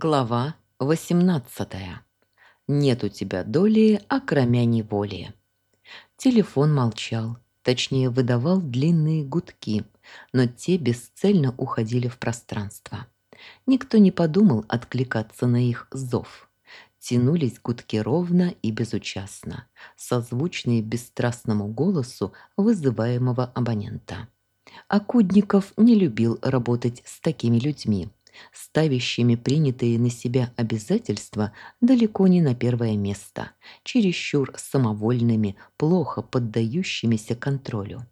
Глава 18. Нет у тебя доли, окромя неволи. Телефон молчал, точнее выдавал длинные гудки, но те бесцельно уходили в пространство. Никто не подумал откликаться на их зов. Тянулись гудки ровно и безучастно, созвучные бесстрастному голосу вызываемого абонента. Акудников не любил работать с такими людьми – ставящими принятые на себя обязательства далеко не на первое место, чересчур самовольными, плохо поддающимися контролю.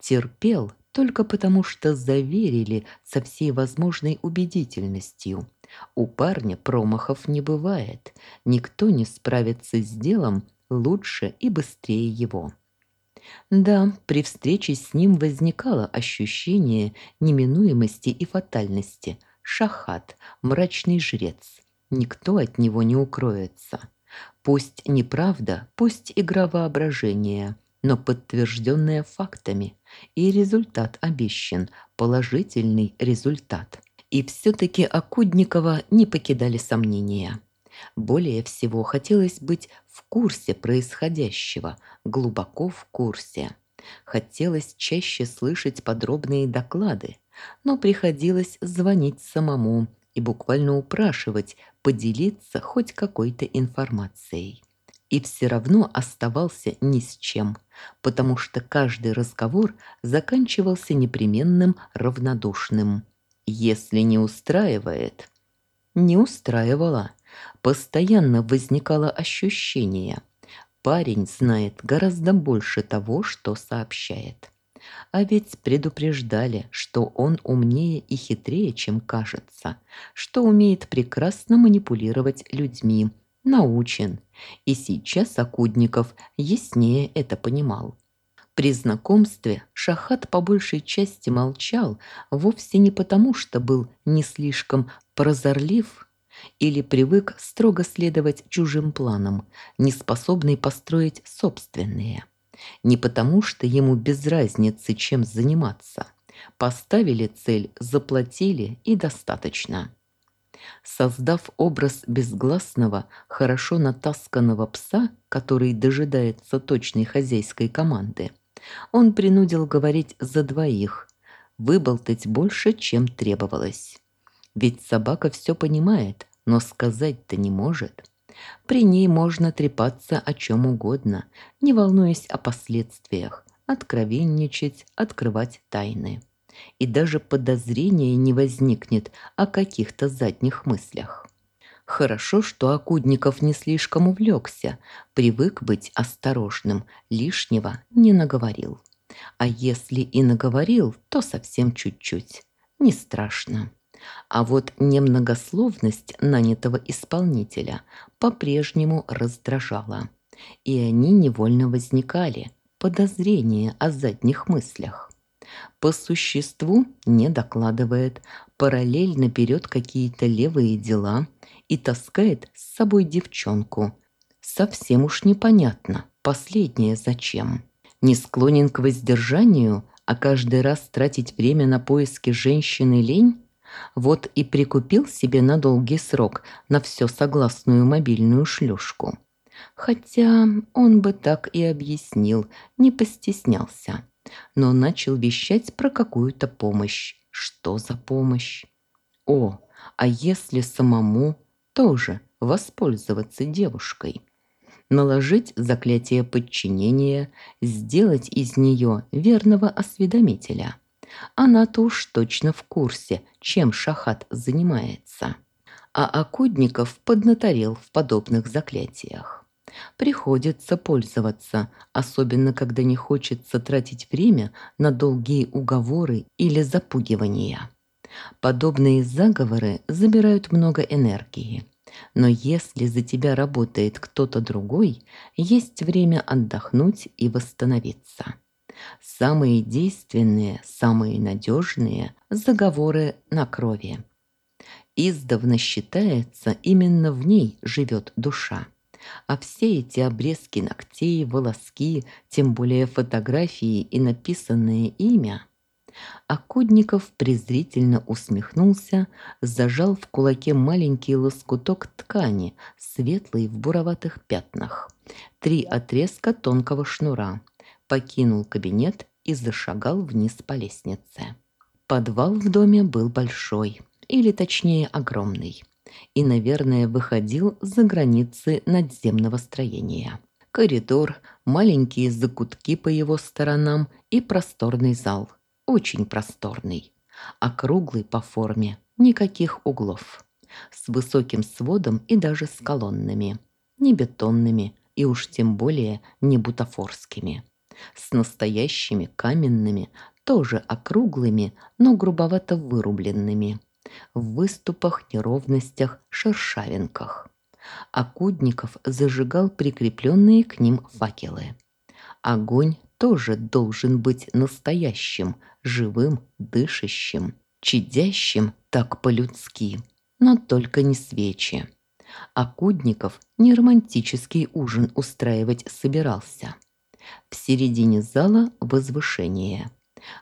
Терпел только потому, что заверили со всей возможной убедительностью. У парня промахов не бывает, никто не справится с делом лучше и быстрее его. Да, при встрече с ним возникало ощущение неминуемости и фатальности, Шахат, мрачный жрец. Никто от него не укроется. Пусть неправда, пусть игра воображения, но подтвержденная фактами. И результат обещан, положительный результат. И все-таки Акудникова не покидали сомнения. Более всего хотелось быть в курсе происходящего, глубоко в курсе. Хотелось чаще слышать подробные доклады, но приходилось звонить самому и буквально упрашивать поделиться хоть какой-то информацией. И все равно оставался ни с чем, потому что каждый разговор заканчивался непременным равнодушным. Если не устраивает... Не устраивало. Постоянно возникало ощущение. Парень знает гораздо больше того, что сообщает. А ведь предупреждали, что он умнее и хитрее, чем кажется, что умеет прекрасно манипулировать людьми, научен. И сейчас Акудников яснее это понимал. При знакомстве Шахат по большей части молчал вовсе не потому, что был не слишком прозорлив или привык строго следовать чужим планам, не способный построить собственные – не потому, что ему без разницы, чем заниматься. Поставили цель, заплатили и достаточно. Создав образ безгласного, хорошо натасканного пса, который дожидается точной хозяйской команды, он принудил говорить за двоих, выболтать больше, чем требовалось. Ведь собака все понимает, но сказать-то не может. При ней можно трепаться о чем угодно, не волнуясь о последствиях, откровенничать, открывать тайны. И даже подозрения не возникнет о каких-то задних мыслях. Хорошо, что Акудников не слишком увлекся, привык быть осторожным, лишнего не наговорил. А если и наговорил, то совсем чуть-чуть. Не страшно. А вот немногословность нанятого исполнителя по-прежнему раздражала. И они невольно возникали, подозрения о задних мыслях. По существу не докладывает, параллельно берет какие-то левые дела и таскает с собой девчонку. Совсем уж непонятно, последнее зачем. Не склонен к воздержанию, а каждый раз тратить время на поиски женщины лень? Вот и прикупил себе на долгий срок на все согласную мобильную шлюшку. Хотя он бы так и объяснил, не постеснялся. Но начал вещать про какую-то помощь. Что за помощь? О, а если самому тоже воспользоваться девушкой? Наложить заклятие подчинения, сделать из нее верного осведомителя – она-то уж точно в курсе, чем Шахат занимается. А Акудников поднаторел в подобных заклятиях. Приходится пользоваться, особенно когда не хочется тратить время на долгие уговоры или запугивания. Подобные заговоры забирают много энергии. Но если за тебя работает кто-то другой, есть время отдохнуть и восстановиться самые действенные, самые надежные заговоры на крови. Издавна считается, именно в ней живет душа. А все эти обрезки ногтей, волоски, тем более фотографии и написанное имя Акудников презрительно усмехнулся, зажал в кулаке маленький лоскуток ткани, светлый в буроватых пятнах, три отрезка тонкого шнура, покинул кабинет и зашагал вниз по лестнице. Подвал в доме был большой, или точнее огромный, и, наверное, выходил за границы надземного строения. Коридор, маленькие закутки по его сторонам и просторный зал. Очень просторный. Округлый по форме, никаких углов. С высоким сводом и даже с колоннами. Не бетонными и уж тем более не бутафорскими. С настоящими каменными, тоже округлыми, но грубовато вырубленными. В выступах, неровностях, шершавинках. Акудников зажигал прикрепленные к ним факелы. Огонь тоже должен быть настоящим, живым, дышащим, чадящим так по-людски, но только не свечи. Акудников не романтический ужин устраивать собирался. В середине зала возвышение.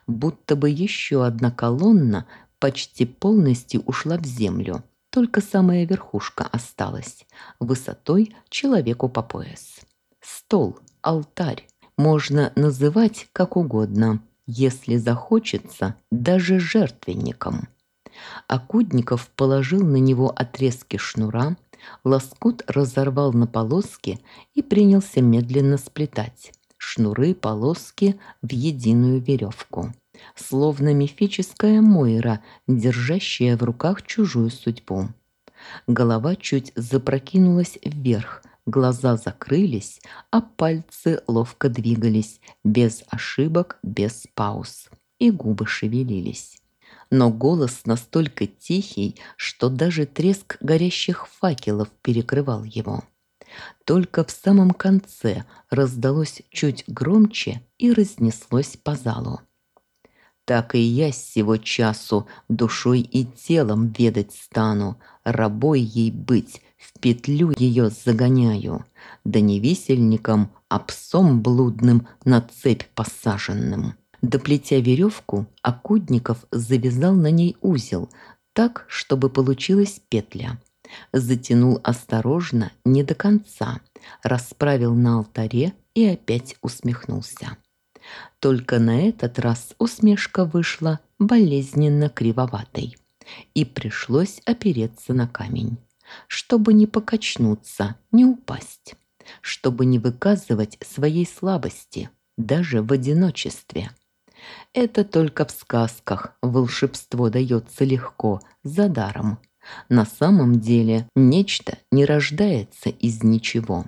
Будто бы еще одна колонна почти полностью ушла в землю, только самая верхушка осталась, высотой человеку по пояс. Стол, алтарь, можно называть как угодно, если захочется, даже жертвенником. Акудников положил на него отрезки шнура, лоскут разорвал на полоски и принялся медленно сплетать шнуры, полоски в единую веревку. Словно мифическая Мойра, держащая в руках чужую судьбу. Голова чуть запрокинулась вверх, глаза закрылись, а пальцы ловко двигались, без ошибок, без пауз. И губы шевелились. Но голос настолько тихий, что даже треск горящих факелов перекрывал его. Только в самом конце раздалось чуть громче и разнеслось по залу. Так и я с сего часу душой и телом ведать стану, рабой ей быть, в петлю ее загоняю, да не висельником, а псом блудным на цепь посаженным. Доплетя веревку, Акудников завязал на ней узел, так, чтобы получилась петля. Затянул осторожно, не до конца, расправил на алтаре и опять усмехнулся. Только на этот раз усмешка вышла болезненно кривоватой, и пришлось опереться на камень, чтобы не покачнуться, не упасть, чтобы не выказывать своей слабости, даже в одиночестве. Это только в сказках волшебство дается легко, за даром. На самом деле нечто не рождается из ничего.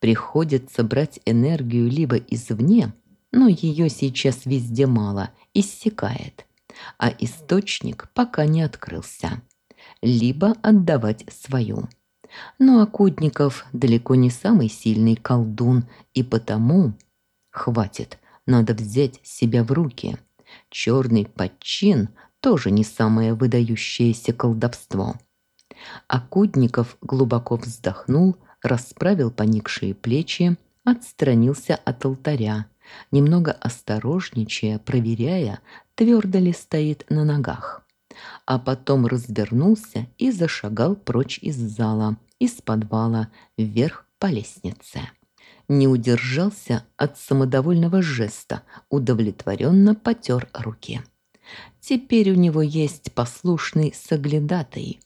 Приходится брать энергию либо извне, но ее сейчас везде мало, иссякает, а источник пока не открылся. Либо отдавать свою. Но Акудников далеко не самый сильный колдун, и потому... Хватит, надо взять себя в руки. Черный подчин тоже не самое выдающееся колдовство. Акудников глубоко вздохнул, расправил поникшие плечи, отстранился от алтаря, немного осторожничая, проверяя, твердо ли стоит на ногах. А потом развернулся и зашагал прочь из зала, из подвала, вверх по лестнице. Не удержался от самодовольного жеста, удовлетворенно потер руки. Теперь у него есть послушный соглядатый.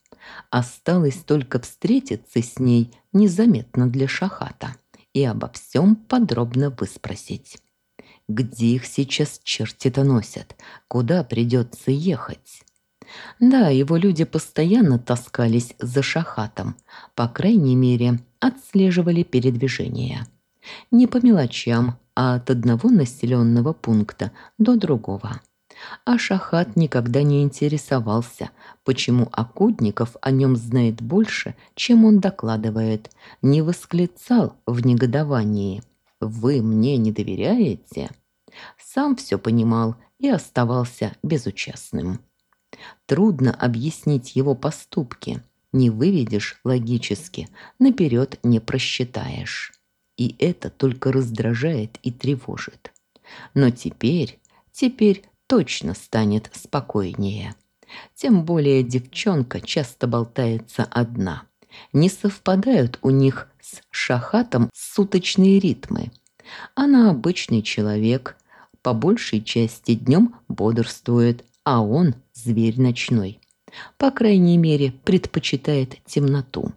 Осталось только встретиться с ней незаметно для шахата и обо всем подробно выспросить. Где их сейчас черти-то носят? Куда придется ехать? Да, его люди постоянно таскались за шахатом, по крайней мере, отслеживали передвижения. Не по мелочам, а от одного населенного пункта до другого. А Шахат никогда не интересовался, почему Акудников о нем знает больше, чем он докладывает, не восклицал в негодовании – вы мне не доверяете?» Сам все понимал и оставался безучастным. Трудно объяснить его поступки. Не выведешь логически, наперед не просчитаешь. И это только раздражает и тревожит. Но теперь, теперь точно станет спокойнее. Тем более девчонка часто болтается одна. Не совпадают у них с шахатом суточные ритмы. Она обычный человек, по большей части днем бодрствует, а он зверь ночной. По крайней мере, предпочитает темноту.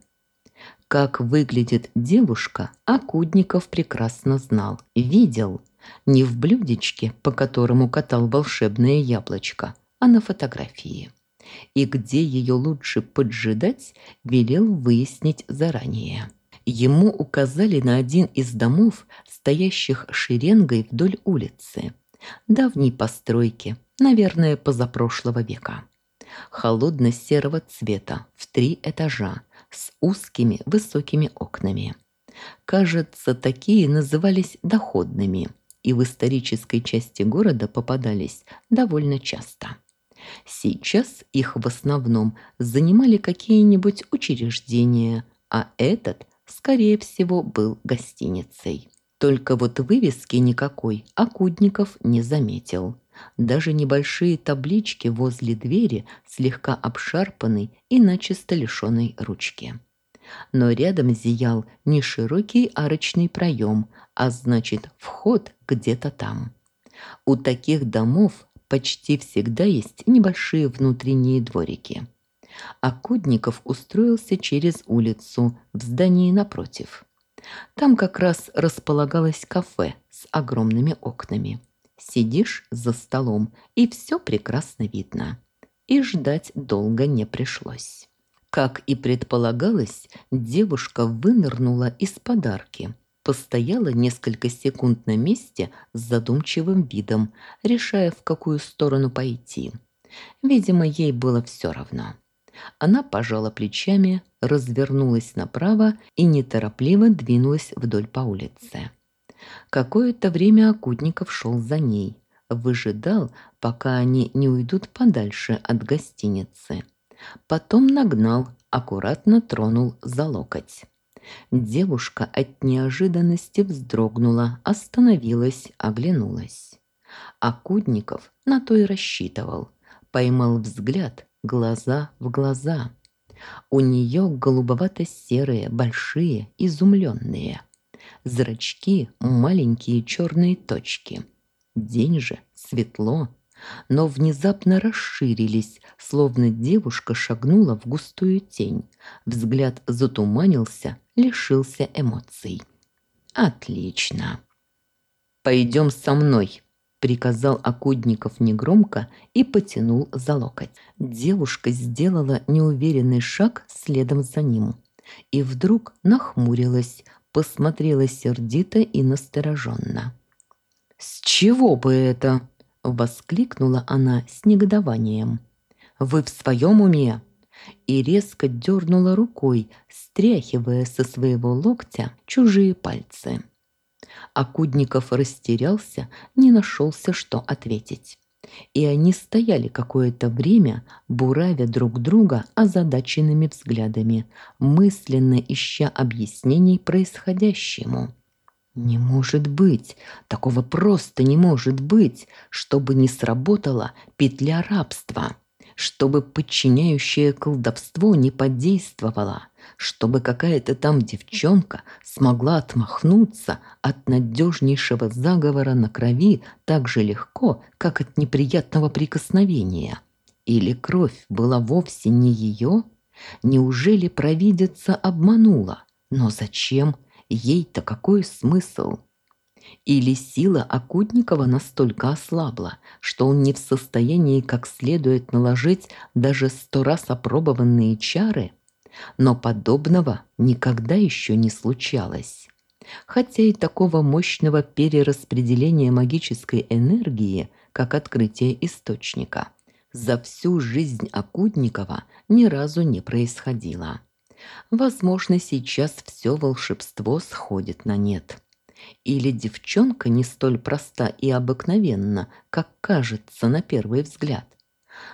Как выглядит девушка, Акудников прекрасно знал, видел. Не в блюдечке, по которому катал волшебное яблочко, а на фотографии. И где ее лучше поджидать, велел выяснить заранее. Ему указали на один из домов, стоящих шеренгой вдоль улицы. Давней постройки, наверное, позапрошлого века. Холодно-серого цвета, в три этажа, с узкими высокими окнами. Кажется, такие назывались доходными и в исторической части города попадались довольно часто. Сейчас их в основном занимали какие-нибудь учреждения, а этот, скорее всего, был гостиницей. Только вот вывески никакой Акудников не заметил. Даже небольшие таблички возле двери слегка обшарпаны и начисто лишенной ручки. Но рядом зиял не широкий арочный проем, а значит вход где-то там. У таких домов почти всегда есть небольшие внутренние дворики. А Кудников устроился через улицу в здании напротив. Там как раз располагалось кафе с огромными окнами. Сидишь за столом, и все прекрасно видно. И ждать долго не пришлось. Как и предполагалось, девушка вынырнула из подарки, постояла несколько секунд на месте с задумчивым видом, решая, в какую сторону пойти. Видимо, ей было все равно. Она пожала плечами, развернулась направо и неторопливо двинулась вдоль по улице. Какое-то время Акутников шел за ней, выжидал, пока они не уйдут подальше от гостиницы. Потом нагнал, аккуратно тронул за локоть. Девушка от неожиданности вздрогнула, остановилась, оглянулась. Акудников на то и рассчитывал. Поймал взгляд, глаза в глаза. У нее голубовато-серые, большие, изумленные. Зрачки – маленькие черные точки. День же светло, но внезапно расширились, словно девушка шагнула в густую тень. Взгляд затуманился, лишился эмоций. «Отлично!» «Пойдем со мной!» – приказал Акудников негромко и потянул за локоть. Девушка сделала неуверенный шаг следом за ним. И вдруг нахмурилась, посмотрела сердито и настороженно. «С чего бы это?» – воскликнула она с негодованием. «Вы в своем уме?» И резко дернула рукой, стряхивая со своего локтя чужие пальцы. Акудников растерялся, не нашелся, что ответить. И они стояли какое-то время, буравя друг друга озадаченными взглядами, мысленно ища объяснений происходящему. «Не может быть! Такого просто не может быть, чтобы не сработала петля рабства!» чтобы подчиняющее колдовство не подействовало, чтобы какая-то там девчонка смогла отмахнуться от надежнейшего заговора на крови так же легко, как от неприятного прикосновения. Или кровь была вовсе не ее? Неужели провидица обманула? Но зачем? Ей-то какой смысл? Или сила Акутникова настолько ослабла, что он не в состоянии как следует наложить даже сто раз опробованные чары? Но подобного никогда еще не случалось. Хотя и такого мощного перераспределения магической энергии, как открытие источника, за всю жизнь Акутникова ни разу не происходило. Возможно, сейчас все волшебство сходит на нет. Или девчонка не столь проста и обыкновенна, как кажется на первый взгляд.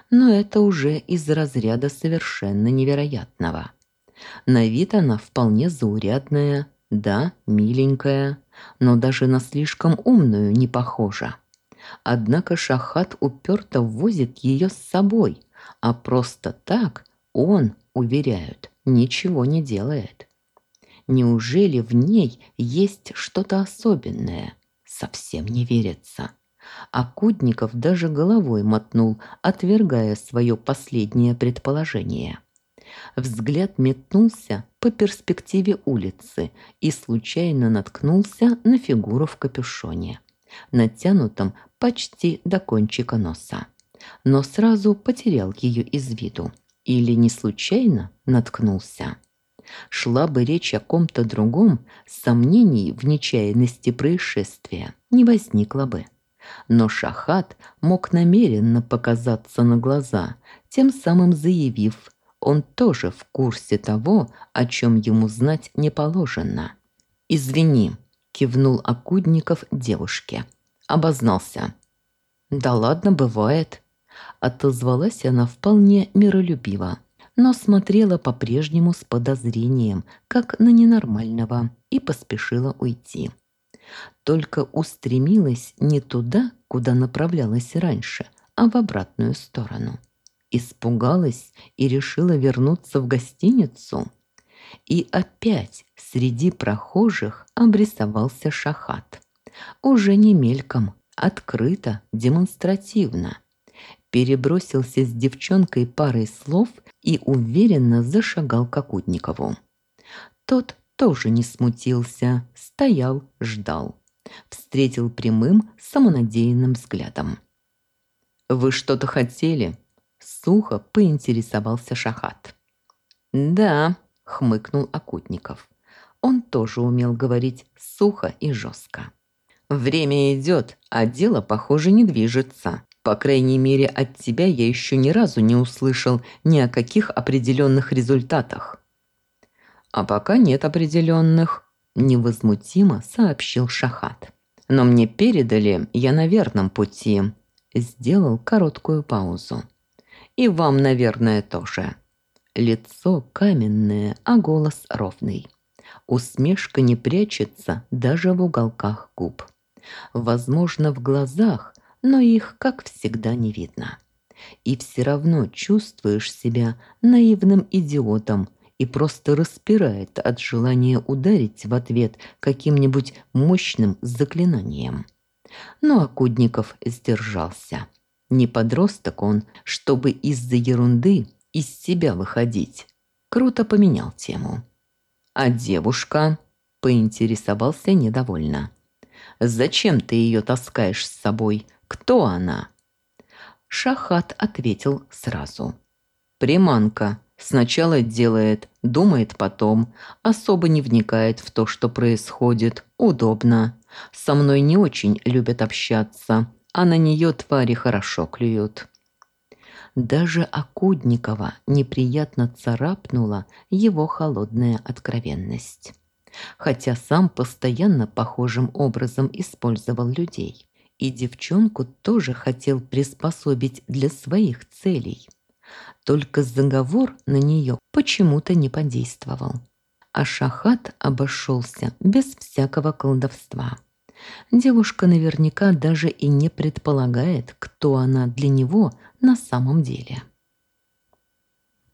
Но это уже из разряда совершенно невероятного. На вид она вполне заурядная, да, миленькая, но даже на слишком умную не похожа. Однако Шахат уперто возит ее с собой, а просто так он, уверяют, ничего не делает. Неужели в ней есть что-то особенное? Совсем не верится. А Кудников даже головой мотнул, отвергая свое последнее предположение. Взгляд метнулся по перспективе улицы и случайно наткнулся на фигуру в капюшоне, натянутом почти до кончика носа. Но сразу потерял ее из виду. Или не случайно наткнулся. Шла бы речь о ком-то другом, сомнений в нечаянности происшествия не возникло бы. Но Шахат мог намеренно показаться на глаза, тем самым заявив, он тоже в курсе того, о чем ему знать не положено. «Извини», – кивнул Акудников девушке. Обознался. «Да ладно, бывает», Отозвалась она вполне миролюбиво, но смотрела по-прежнему с подозрением, как на ненормального, и поспешила уйти. Только устремилась не туда, куда направлялась раньше, а в обратную сторону. Испугалась и решила вернуться в гостиницу. И опять среди прохожих обрисовался шахат. Уже не мельком, открыто, демонстративно – перебросился с девчонкой парой слов и уверенно зашагал к Акутникову. Тот тоже не смутился, стоял, ждал. Встретил прямым, самонадеянным взглядом. «Вы что-то хотели?» Сухо поинтересовался Шахат. «Да», — хмыкнул Акутников. Он тоже умел говорить сухо и жестко. «Время идет, а дело, похоже, не движется. По крайней мере, от тебя я еще ни разу не услышал ни о каких определенных результатах. А пока нет определенных, невозмутимо сообщил Шахат. Но мне передали, я на верном пути. Сделал короткую паузу. И вам, наверное, тоже. Лицо каменное, а голос ровный. Усмешка не прячется даже в уголках губ. Возможно, в глазах но их, как всегда, не видно. И все равно чувствуешь себя наивным идиотом и просто распирает от желания ударить в ответ каким-нибудь мощным заклинанием. Но Акудников сдержался. Не подросток он, чтобы из-за ерунды из себя выходить. Круто поменял тему. «А девушка?» – поинтересовался недовольно. «Зачем ты ее таскаешь с собой? Кто она?» Шахат ответил сразу. «Приманка. Сначала делает, думает потом, особо не вникает в то, что происходит. Удобно. Со мной не очень любят общаться, а на нее твари хорошо клюют». Даже Акудникова неприятно царапнула его холодная откровенность. Хотя сам постоянно похожим образом использовал людей и девчонку тоже хотел приспособить для своих целей. Только заговор на нее почему-то не подействовал. А Шахат обошелся без всякого колдовства. Девушка наверняка даже и не предполагает, кто она для него на самом деле.